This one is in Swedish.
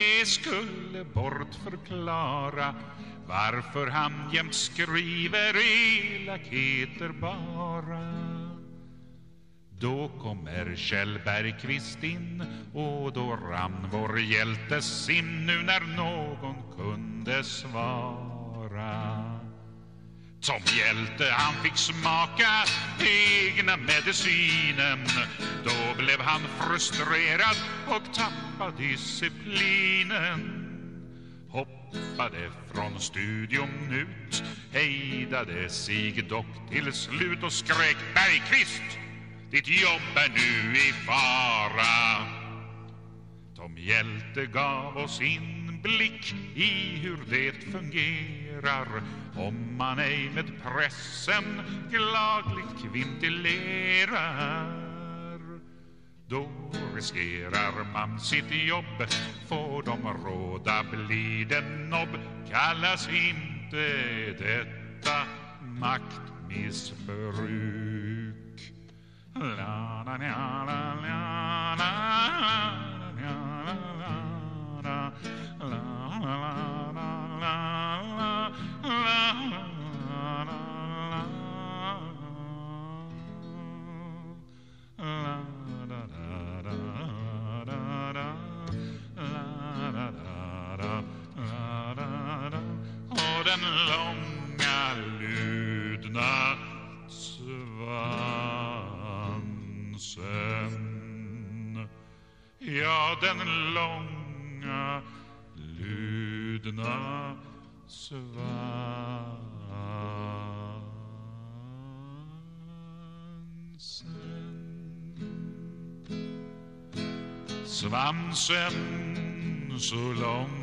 Det skulle bortförklara varför han jämt skriver elakheter bara. Då kommer Kjell Bergqvist in och då rann vår hjältes sin nu när någon kunde svara. Som hjälte han fick smaka egna medicinen. Då blev han frustrerad och tappade disciplinen. Hoppade från studion ut Hejdade sig dock till slut och skrek Bergqvist, ditt jobb är nu i fara. Tom Hjälte gav oss inblick i hur det fungerar om man ej med pressen glagligt kvintilerar. Då riskerar man sitt jobb, får de råda blir det nobb. Kallas inte detta maktmissbruk? Den långa ludna svansen Ja, den långa ludna svansen Svansen så lång